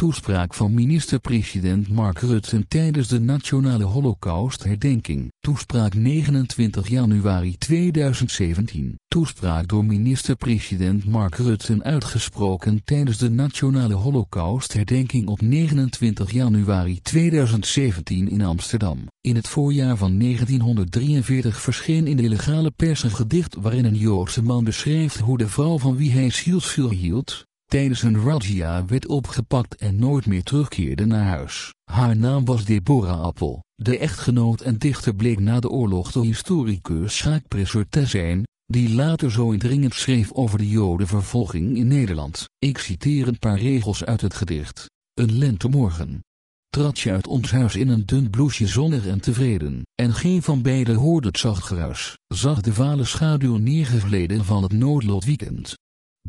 Toespraak van minister-president Mark Rutte tijdens de Nationale Holocaustherdenking. Toespraak 29 januari 2017. Toespraak door minister-president Mark Rutte uitgesproken tijdens de Nationale Holocaustherdenking op 29 januari 2017 in Amsterdam. In het voorjaar van 1943 verscheen in de illegale pers een gedicht waarin een Joodse man beschreef hoe de vrouw van wie hij zielsveel hield, tijdens een razzia werd opgepakt en nooit meer terugkeerde naar huis. Haar naam was Deborah Appel. De echtgenoot en dichter bleek na de oorlog de historicus Schaakpresser te zijn, die later zo indringend schreef over de jodenvervolging in Nederland. Ik citeer een paar regels uit het gedicht. Een lentemorgen. Trad je uit ons huis in een dun bloesje zonnig en tevreden, en geen van beiden hoorde het zacht geruis, zag de vale schaduw neergevleden van het noodlotweekend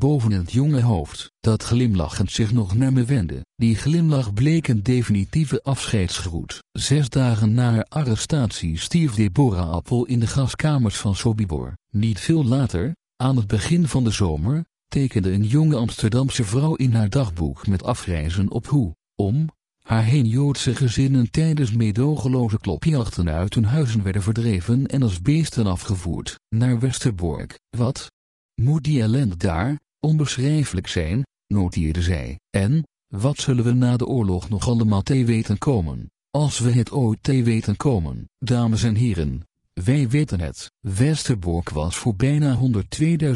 boven het jonge hoofd, dat glimlachend zich nog naar me wendde. Die glimlach bleek een definitieve afscheidsgroet. Zes dagen na haar arrestatie stierf Deborah Appel in de gaskamers van Sobibor. Niet veel later, aan het begin van de zomer, tekende een jonge Amsterdamse vrouw in haar dagboek met afreizen op hoe, om, haar heen Joodse gezinnen tijdens meedogenloze klopjachten uit hun huizen werden verdreven en als beesten afgevoerd, naar Westerbork. Wat, moet die ellende daar, onbeschrijfelijk zijn, noteerde zij. En, wat zullen we na de oorlog nog allemaal te weten komen, als we het ooit te weten komen, dames en heren. Wij weten het. Westerbork was voor bijna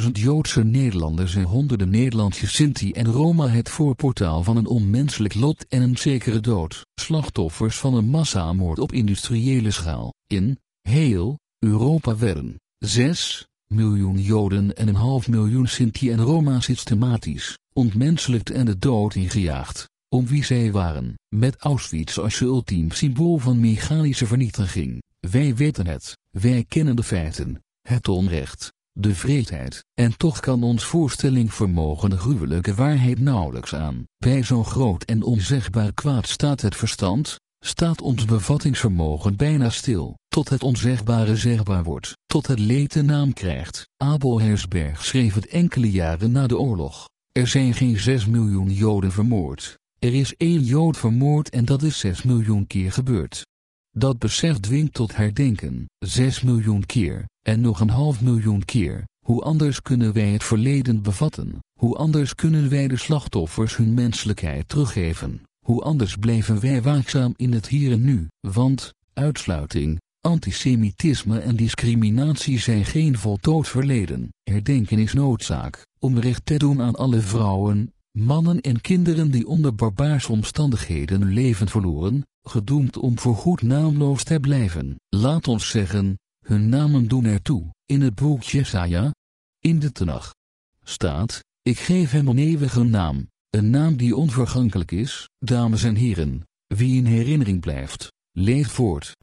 102.000 Joodse Nederlanders en honderden Nederlandse Sinti en Roma het voorportaal van een onmenselijk lot en een zekere dood. Slachtoffers van een massamoord op industriële schaal. In, heel, Europa werden 6, miljoen Joden en een half miljoen Sinti en Roma systematisch, ontmenselijkt en de dood ingejaagd, om wie zij waren, met Auschwitz als ultiem symbool van mechanische vernietiging. Wij weten het, wij kennen de feiten, het onrecht, de vreedheid, en toch kan ons voorstellingvermogen de gruwelijke waarheid nauwelijks aan. Bij zo'n groot en onzegbaar kwaad staat het verstand, staat ons bevattingsvermogen bijna stil, tot het onzegbare zegbaar wordt, tot het leed een naam krijgt. Abel Hersberg schreef het enkele jaren na de oorlog. Er zijn geen 6 miljoen Joden vermoord. Er is één Jood vermoord en dat is 6 miljoen keer gebeurd. Dat besef dwingt tot herdenken, 6 miljoen keer, en nog een half miljoen keer. Hoe anders kunnen wij het verleden bevatten? Hoe anders kunnen wij de slachtoffers hun menselijkheid teruggeven? Hoe anders bleven wij waakzaam in het hier en nu, want, uitsluiting, antisemitisme en discriminatie zijn geen voltooid verleden. Herdenken is noodzaak, om recht te doen aan alle vrouwen, mannen en kinderen die onder barbaarse omstandigheden hun leven verloren, gedoemd om voorgoed naamloos te blijven. Laat ons zeggen, hun namen doen ertoe. In het boek Jesaja, in de Tenach, staat, ik geef hem een eeuwige naam, een naam die onvergankelijk is, dames en heren, wie in herinnering blijft, leeft voort.